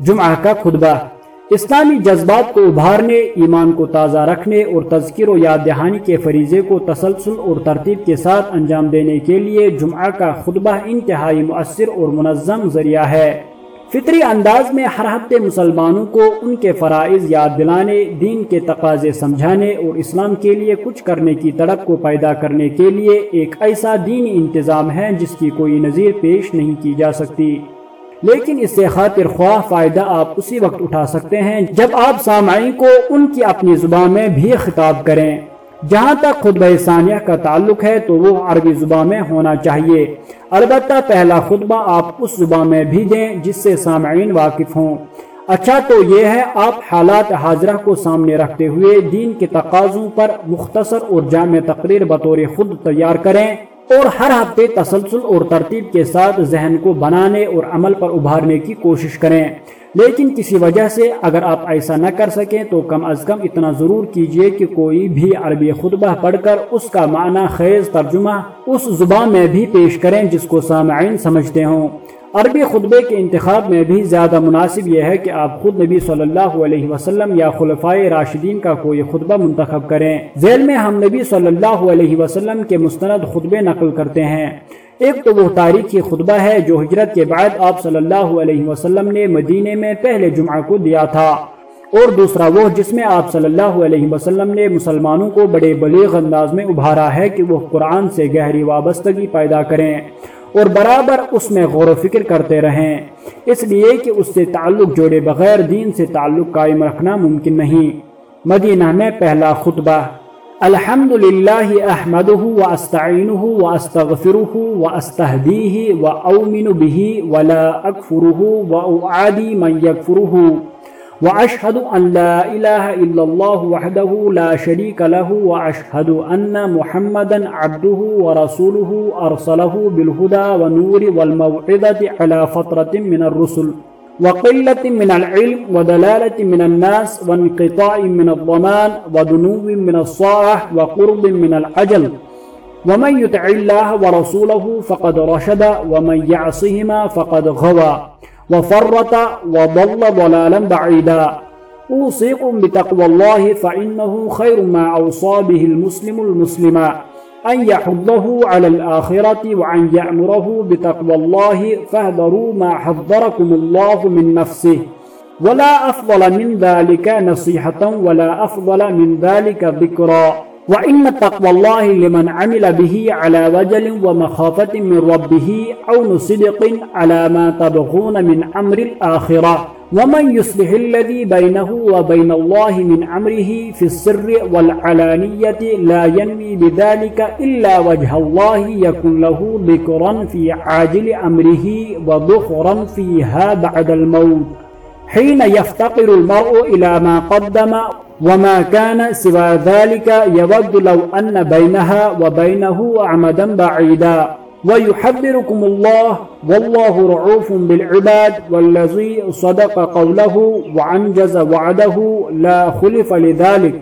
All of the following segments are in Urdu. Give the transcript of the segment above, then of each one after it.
جمعہ کا خطبہ۔ اسلامی جذبات کو ابھارنے، ایمان کو تازہ رکھنے اور تذکر و یاد دہانی کے فریضے کو تسلسل اور ترتیب کے ساتھ انجام دینے کے لیے جمعہ کا خطبہ انتہائی مؤثر اور منظم ذریعہ ہے۔ فطری انداز میں ہر ہفتے مسلمانوں کو ان کے فرائض یاد دلانے، دین کے تقاضے سمجھانے اور اسلام کے لیے کچھ کرنے کی تڑپ کو پیدا کرنے کے لیے ایک ایسا دینی انتظام ہے جس کی کوئی نظیر پیش نہیں کی جا سکتی۔ لیکن اس سے خاطر خواہ فائدہ آپ اسی وقت اٹھا سکتے ہیں جب آپ سامعین کو ان کی اپنی زبان میں بھی خطاب کریں۔ جہاں تک خطبہ ثانیہ کا تعلق ہے تو وہ عربی زبان میں ہونا چاہیے۔ البتہ پہلا خطبہ آپ اس زبان میں بھی دیں جس سے سامعین واقف ہوں۔ اچھا تو یہ ہے آپ حالات حاضرہ کو سامنے رکھتے ہوئے دین کے تقاضوں پر مختصر اور جامع تقریر بطور خود تیار کریں۔ اور ہر ہفتے تسلسل اور ترتیب کے ساتھ ذہن کو بنانے اور عمل پر ابھارنے کی کوشش کریں۔ لیکن کسی وجہ سے اگر آپ ایسا نہ کر سکیں تو کم از کم اتنا ضرور کیجیے کہ کوئی بھی عربی خطبہ پڑھ کر اس کا معنی خیز ترجمہ اس زبان میں بھی پیش کریں جس کو سامعین سمجھتے ہوں۔ عربی خطبے کے انتخاب میں بھی زیادہ مناسب یہ ہے کہ آپ خود نبی صلی اللہ علیہ وسلم یا خلفائے راشدین کا کوئی خطبہ منتخب کریں۔ ذیل میں ہم نبی صلی اللہ علیہ وسلم کے مستند خطبے نقل کرتے ہیں۔ ایک تو وہ تاریخی خطبہ ہے جو ہجرت کے بعد آپ صلی اللہ علیہ وسلم نے مدینے میں پہلے جمعہ کو دیا تھا۔ اور دوسرا وہ جس میں آپ صلی اللہ علیہ وسلم نے مسلمانوں کو بڑے بلیغ انداز میں ابھارا ہے کہ وہ قرآن سے گہری وابستگی پیدا کریں۔ اور برابر اس میں غور و فکر کرتے رہیں۔ اس لیے کہ اس سے تعلق جوڑے بغیر دین سے تعلق قائم رکھنا ممکن نہیں۔ مدینہ میں پہلا خطبہ الحمد للہ احمد و استعین و استغفر و استحدی و اومن بھی ولا اکفر و عادی من یکفرہ وأشهد أن لا إله إلا الله وحده لا شريك له وأشهد أن محمدا عبده ورسوله أرسله بالهدى ونور والموعظة على فترة من الرسل وقلة من العلم ودلالة من الناس وانقطاع من الضمان ودنو من الصاح وقرب من العجل. ومن يتع الله ورسوله فقد رشد ومن يعصهما فقد غوى. وفرط وضل ضلالا بعيدا. أوصيكم بتقوى الله فإنه خير ما أوصى به المسلم المسلم. أن يحضه على الآخرة وأن يأمره بتقوى الله فاهذروا ما حذركم الله من نفسه. ولا أفضل من ذلك نصيحة ولا أفضل من ذلك ذكرا. وإن تقوى الله لمن عمل به على وجل ومخافة من ربه أو صدق على ما تبغون من أمر الآخرة. ومن يصلح الذي بينه وبين الله من أمره في السر والعلانية لا ينمي بذلك إلا وجه الله يكون له ذكرا في عاجل أمره وذخرا فيها بعد الموت. حين يفتقر المرء إلى ما قدم وما كان سوى ذلك يود لو أن بينها وبينه عمدا بعيدا. ويحذركم الله والله رعوف بالعباد والذي صدق قوله وعنجز وعده لا خلف لذلك.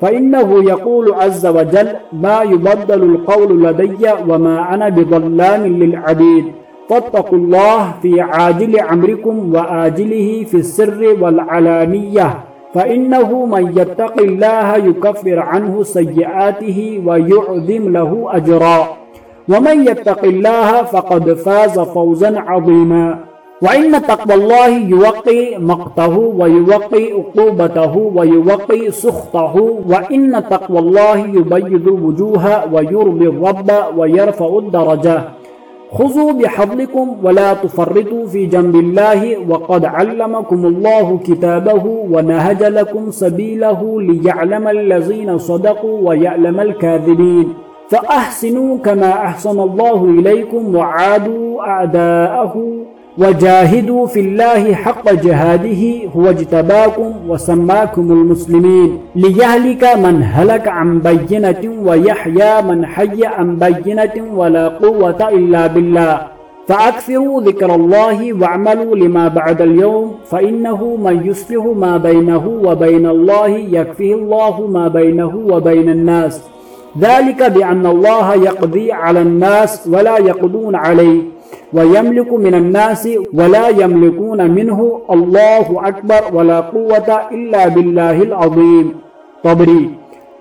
فإنه يقول عز وجل ما يبدل القول لدي وما أنا بظلام للعبيد. فاتقوا الله في عاجل عمركم وآجله في السر والعلانية. فإنه من يتق الله يكفر عنه سيئاته ويعظم له أجرا. ومن يتق الله فقد فاز فوزا عظيما. وإن تقوى الله يوقي مقته ويوقي عقوبته ويوقي سخطه. وإن تقوى الله يبيض الوجوه ويرضي الرب ويرفع الدرجة. خذوا بحبلكم ولا تفرطوا في جنب الله وقد علمكم الله كتابه ونهج لكم سبيله ليعلم الذين صدقوا ويعلم الكاذبين. فأحسنوا كما أحسن الله إليكم وعادوا أعداءه. وجاهدوا في الله حق جهاده هو اجتباكم وسماكم المسلمين. ليهلك من هلك عن بينة ويحيى من حي عن بينة ولا قوة إلا بالله. فأكثروا ذكر الله واعملوا لما بعد اليوم فإنه من يصلح ما بينه وبين الله يكفيه الله ما بينه وبين الناس. ذلك بأن الله يقضي على الناس ولا يقضون عليه. وَيَمْلِكُ مِنَ النَّاسِ وَلَا يَمْلِكُونَ مِنْهُ اللَّهُ أَكْبَرُ وَلَا قُوَّةَ إِلَّا بِاللَّهِ الْعَظِيمِ۔ طبری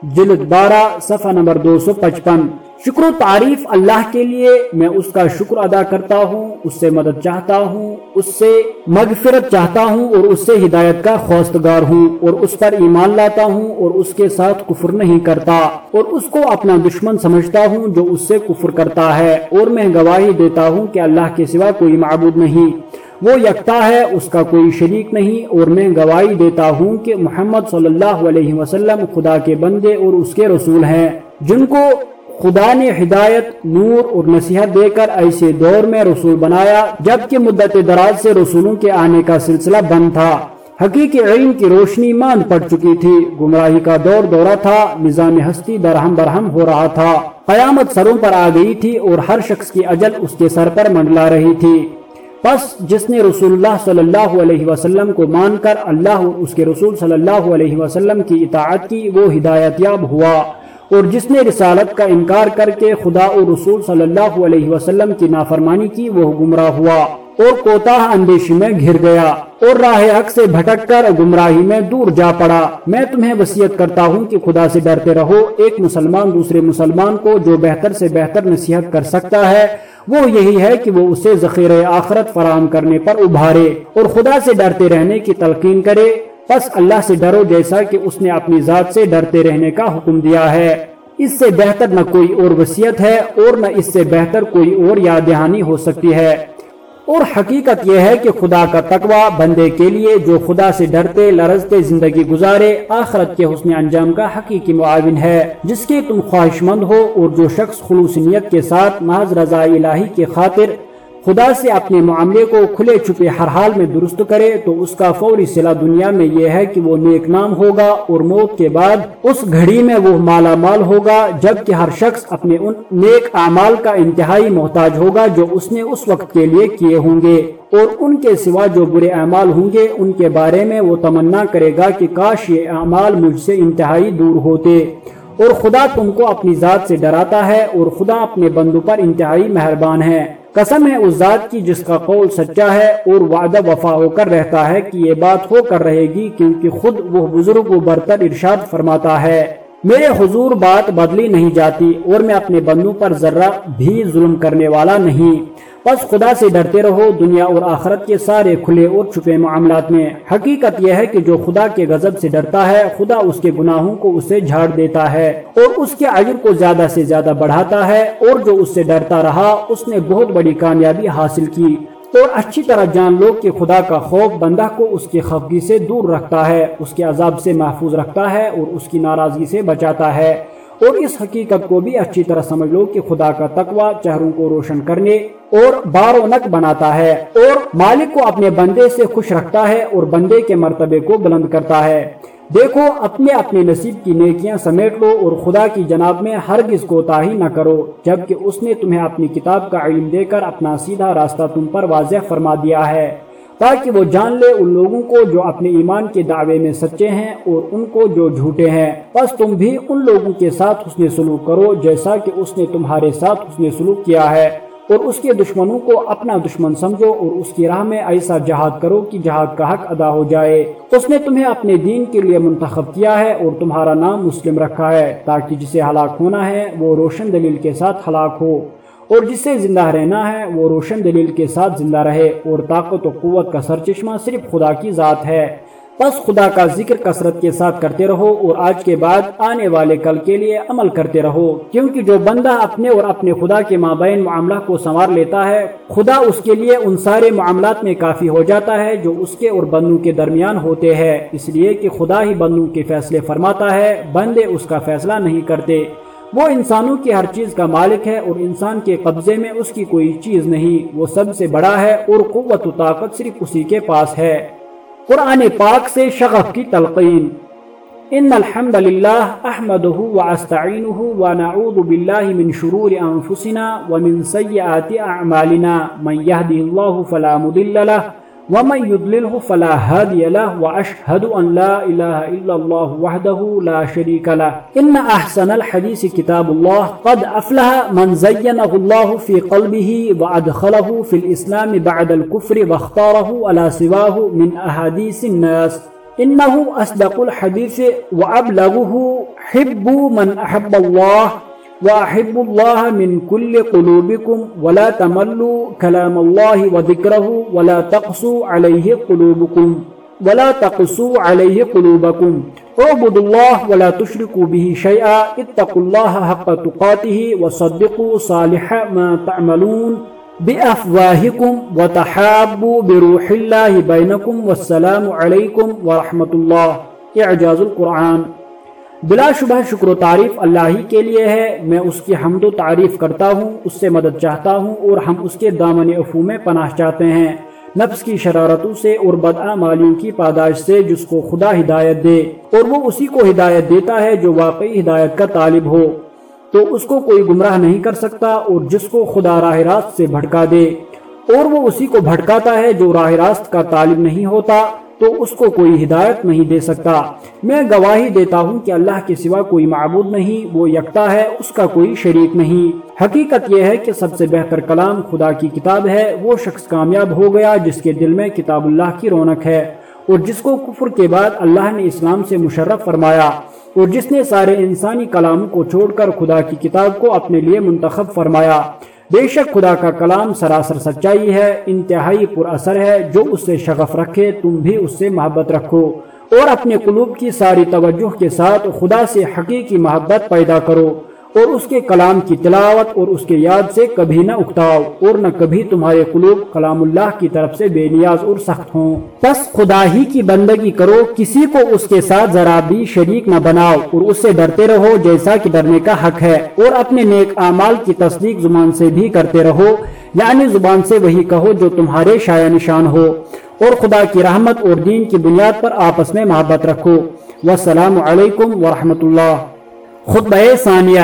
جلد بارہ، صفحہ نمبر دو سو پچپن۔ شکر و تعریف اللہ کے لیے میں اس کا شکر ادا کرتا ہوں، اس سے مدد چاہتا ہوں، اس سے مغفرت چاہتا ہوں اور اس سے ہدایت کا خواستگار ہوں اور اس پر ایمان لاتا ہوں اور اس کے ساتھ کفر نہیں کرتا اور اس کو اپنا دشمن سمجھتا ہوں جو اس سے کفر کرتا ہے اور میں گواہی دیتا ہوں کہ اللہ کے سوا کوئی معبود نہیں۔ وہ یکتا ہے، اس کا کوئی شریک نہیں اور میں گواہی دیتا ہوں کہ محمد صلی اللہ علیہ وسلم خدا کے بندے اور اس کے رسول ہیں۔ جن کو خدا نے ہدایت، نور اور نصیحت دے کر ایسے دور میں رسول بنایا، جبکہ مدت دراز سے رسولوں کے آنے کا سلسلہ بند تھا۔ حقیقی علم کی روشنی ماند پڑ چکی تھی۔ گمراہی کا دور دورہ تھا، نظام ہستی درہم برہم ہو رہا تھا۔ قیامت سروں پر آ گئی تھی اور ہر شخص کی اجل اس کے سر پر منڈلا رہی تھی۔ پس جس نے رسول اللہ صلی اللہ علیہ وسلم کو مان کر اللہ اور اس کے رسول صلی اللہ علیہ وسلم کی اطاعت کی، وہ ہدایت یاب ہوا۔ اور جس نے رسالت کا انکار کر کے خدا اور رسول صلی اللہ علیہ وسلم کی نافرمانی کی، وہ گمراہ ہوا اور کوتا اندیشی میں گھر گیا اور راہ حق سے بھٹک کر گمراہی میں دور جا پڑا۔ میں تمہیں وسیعت کرتا ہوں کہ خدا سے ڈرتے رہو۔ ایک مسلمان دوسرے مسلمان کو جو بہتر سے بہتر نصیحت کر سکتا ہے، وہ یہی ہے کہ وہ اسے ذخیر آخرت فراہم کرنے پر ابھارے اور خدا سے ڈرتے رہنے کی تلقین کرے۔ پس اللہ سے ڈرو جیسا کہ اس نے اپنی ذات سے ڈرتے رہنے کا حکم دیا ہے۔ اس سے بہتر نہ کوئی اور وسیعت ہے اور نہ اس سے بہتر کوئی اور یاد دہانی ہو سکتی ہے۔ اور حقیقت یہ ہے کہ خدا کا تقوی بندے کے لیے جو خدا سے ڈرتے، لرزتے زندگی گزارے، آخرت کے حسن انجام کا حقیقی معاون ہے۔ جس کے تم خواہش مند ہو اور جو شخص خلوص نیت کے ساتھ، محض رضا الہی کے خاطر خدا سے اپنے معاملے کو کھلے چھپے ہر حال میں درست کرے تو اس کا فوری صلح دنیا میں یہ ہے کہ وہ نیک نام ہوگا اور موت کے بعد اس گھڑی میں وہ مالا مال ہوگا، جبکہ ہر شخص اپنے ان نیک اعمال کا انتہائی محتاج ہوگا جو اس نے اس وقت کے لیے کیے ہوں گے۔ اور ان کے سوا جو برے اعمال ہوں گے، ان کے بارے میں وہ تمنا کرے گا کہ کاش یہ اعمال مجھ سے انتہائی دور ہوتے۔ اور خدا تم کو اپنی ذات سے ڈراتا ہے اور خدا اپنے بندوں پر انتہائی مہربان ہے۔ قسم ہے اس ذات کی جس کا قول سچا ہے اور وعدہ وفا ہو کر رہتا ہے کہ یہ بات ہو کر رہے گی کیونکہ خود وہ بزرگ و برتر ارشاد فرماتا ہے۔ میرے حضور بات بدلی نہیں جاتی اور میں اپنے بندوں پر ذرہ بھی ظلم کرنے والا نہیں۔ بس خدا سے ڈرتے رہو، دنیا اور آخرت کے سارے کھلے اور چھپے معاملات میں۔ حقیقت یہ ہے کہ جو خدا کے غضب سے ڈرتا ہے، خدا اس کے گناہوں کو اسے جھاڑ دیتا ہے اور اس کے عجر کو زیادہ سے زیادہ بڑھاتا ہے اور جو اس سے ڈرتا رہا، اس نے بہت بڑی کامیابی حاصل کی۔ اور اچھی طرح جان لو کہ خدا کا خوف بندہ کو اس کی خفگی سے دور رکھتا ہے، اس کے عذاب سے محفوظ رکھتا ہے اور اس کی ناراضگی سے بچاتا ہے۔ اور اس حقیقت کو بھی اچھی طرح سمجھ لو کہ خدا کا تقوی چہروں کو روشن کرنے اور بارونق بناتا ہے اور مالک کو اپنے بندے سے خوش رکھتا ہے اور بندے کے مرتبے کو بلند کرتا ہے۔ دیکھو، اپنے اپنے نصیب کی نیکیاں سمیٹ لو اور خدا کی جناب میں ہرگز کوتاہی نہ کرو، جبکہ اس نے تمہیں اپنی کتاب کا علم دے کر اپنا سیدھا راستہ تم پر واضح فرما دیا ہے۔ تاکہ وہ جان لے ان لوگوں کو جو اپنے ایمان کے دعوے میں سچے ہیں اور ان کو جو جھوٹے ہیں۔ بس تم بھی ان لوگوں کے ساتھ حسن سلوک کرو جیسا کہ اس نے تمہارے ساتھ حسن سلوک کیا ہے۔ اور اس کے دشمنوں کو اپنا دشمن سمجھو اور اس کی راہ میں ایسا جہاد کرو کہ جہاد کا حق ادا ہو جائے۔ اس نے تمہیں اپنے دین کے لیے منتخب کیا ہے اور تمہارا نام مسلم رکھا ہے تاکہ جسے ہلاک ہونا ہے وہ روشن دلیل کے ساتھ ہلاک ہو۔ اور جسے زندہ رہنا ہے، وہ روشن دلیل کے ساتھ زندہ رہے اور طاقت و قوت کا سرچشمہ صرف خدا کی ذات ہے۔ بس خدا کا ذکر کثرت کے ساتھ کرتے رہو اور آج کے بعد آنے والے کل کے لیے عمل کرتے رہو۔ کیونکہ جو بندہ اپنے اور اپنے خدا کے مابین معاملہ کو سنوار لیتا ہے، خدا اس کے لیے ان سارے معاملات میں کافی ہو جاتا ہے جو اس کے اور بندوں کے درمیان ہوتے ہیں۔ اس لیے کہ خدا ہی بندوں کے فیصلے فرماتا ہے، بندے اس کا فیصلہ نہیں کرتے۔ وہ انسانوں کی ہر چیز کا مالک ہے اور انسان کے قبضے میں اس کی کوئی چیز نہیں۔ وہ سب سے بڑا ہے اور قوت و طاقت صرف اسی کے پاس ہے۔ قرآن پاک سے شغف کی تلقین۔ ان الحمد للہ احمده واستعینه ونعوذ باللہ من شرور انفسنا ومن سیئات اعمالنا من يهده الله فلا مضل له ومن يضلله فلا هادي له وأشهد أن لا إله إلا الله وحده لا شريك له. إن أحسن الحديث كتاب الله قد أفلح من زينه الله في قلبه وأدخله في الإسلام بعد الكفر واختاره على سواه من أحاديث الناس. إنه أصدق الحديث وأبلغه حب من أحب الله. وأحب الله من كل قلوبكم ولا تملوا كلام الله وذكره ولا تقصوا عليه قلوبكم ولا تقصوا عليه قلوبكم. اعبدوا الله ولا تشركوا به شيئا. اتقوا الله حق تقاته وصدقوا صالح ما تعملون بأفواهكم وتحابوا بروح الله بينكم والسلام عليكم ورحمة الله. إعجاز القرآن. بلا شبہ شکر و تعریف اللہ ہی کے لیے ہے۔ میں اس کی حمد و تعریف کرتا ہوں، اس سے مدد چاہتا ہوں اور ہم اس کے دامن افو میں پناہ چاہتے ہیں۔ نفس کی شرارتوں سے اور بدعمالیوں کی پاداش سے جس کو خدا ہدایت دے، اور وہ اسی کو ہدایت دیتا ہے جو واقعی ہدایت کا طالب ہو۔ تو اس کو کوئی گمراہ نہیں کر سکتا اور جس کو خدا راہ راست سے بھٹکا دے، اور وہ اسی کو بھٹکاتا ہے جو راہ راست کا طالب نہیں ہوتا۔ تو اس کو کوئی ہدایت نہیں دے سکتا۔ میں گواہی دیتا ہوں کہ اللہ کے سوا کوئی معبود نہیں، وہ یکتا ہے، اس کا کوئی شریک نہیں۔ حقیقت یہ ہے کہ سب سے بہتر کلام خدا کی کتاب ہے، وہ شخص کامیاب ہو گیا جس کے دل میں کتاب اللہ کی رونق ہے۔ اور جس کو کفر کے بعد اللہ نے اسلام سے مشرف فرمایا۔ اور جس نے سارے انسانی کلام کو چھوڑ کر خدا کی کتاب کو اپنے لیے منتخب فرمایا۔ بے شک خدا کا کلام سراسر سچائی ہے، انتہائی پر اثر ہے، جو اس سے شغف رکھے، تم بھی اس سے محبت رکھو۔ اور اپنے قلوب کی ساری توجہ کے ساتھ خدا سے حقیقی محبت پیدا کرو۔ اور اس کے کلام کی تلاوت اور اس کے یاد سے کبھی نہ اکتاؤ اور نہ کبھی تمہارے قلوب کلام اللہ کی طرف سے بے نیاز اور سخت ہوں۔ بس خدا ہی کی بندگی کرو، کسی کو اس کے ساتھ ذرا بھی شریک نہ بناؤ اور اس سے ڈرتے رہو جیسا کہ ڈرنے کا حق ہے۔ اور اپنے نیک اعمال کی تصدیق زبان سے بھی کرتے رہو یعنی زبان سے وہی کہو جو تمہارے شاع نشان ہو۔ اور خدا کی رحمت اور دین کی بنیاد پر آپس میں محبت رکھو۔ والسلام علیکم ورحمۃ اللہ۔ خطبہ ثانیہ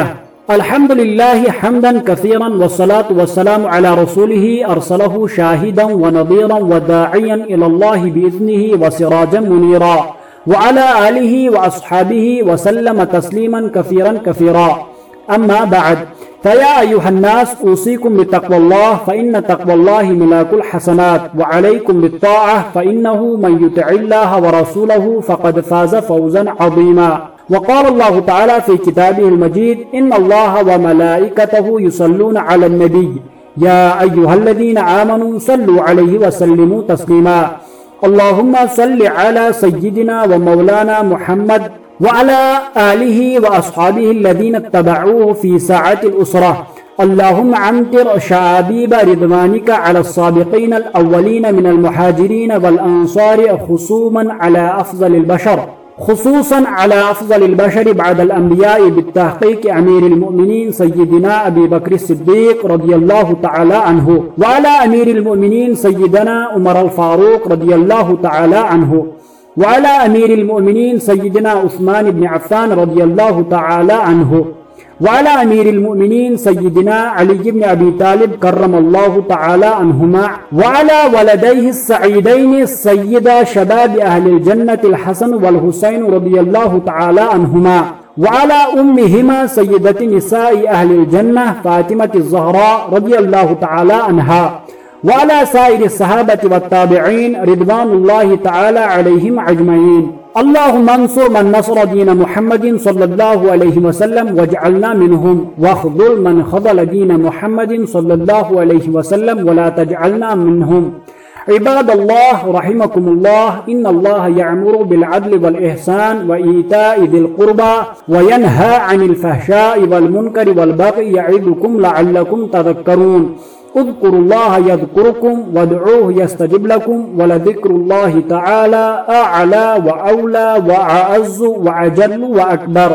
الحمد لله حمدا كثيرا والصلاة والسلام على رسوله أرسله شاهدا ونظيرا وداعيا إلى الله بإذنه وسراجا منيرا وعلى آله وأصحابه وسلم تسليما كثيرا كثيرا. أما بعد فيا أيها الناس أوصيكم بتقوى الله فإن تقوى الله ملاك الحسنات وعليكم بالطاعة فإنه من يتع الله ورسوله فقد فاز فوزا عظيما. وقال الله تعالى في كتابه المجيد إن الله وملائكته يصلون على النبي. يا أيها الذين آمنوا صلوا عليه وسلموا تسليما. اللهم صل على سيدنا ومولانا محمد وعلى آله وأصحابه الذين اتبعوه في ساعة الأسرة. اللهم عمتر شعابيب رضوانك على الصابقين الأولين من المحاجرين والأنصار خصوما على أفضل البشر. خصوصا على أفضل البشر بعد الأنبياء بالتحقيق أمير المؤمنين سيدنا أبي بكر الصديق رضي الله تعالى عنه وعلى أمير المؤمنين سيدنا عمر الفاروق رضي الله تعالى عنه وعلى أمير المؤمنين سيدنا عثمان بن عفان رضي الله تعالى عنه. وعلى أمير المؤمنين سيدنا علي بن أبي طالب كرم الله تعالى عنهما وعلى ولديه السعيدين سيدا شباب أهل الجنة الحسن والحسين رضي الله تعالى عنهما وعلى أمهما سيدة نساء أهل الجنة فاطمة الزهراء رضي الله تعالى عنها وعلى سائر الصحابة والتابعين رضوان الله تعالى عليهم أجمعين. اللهم انصر من نصر دين محمد صلى الله عليه وسلم واجعلنا منهم واخذل من خذل دين محمد صلى الله عليه وسلم ولا تجعلنا منهم. عباد الله رحمكم الله إن الله يعمر بالعدل والإحسان وإيتاء ذي القربى وينهى عن الفحشاء والمنكر والبغي يعظكم لعلكم تذكرون. اذكروا الله يذكركم وادعوه يستجب لكم ولذكر الله تعالى أعلى وأولى وأعز وأجل وأكبر.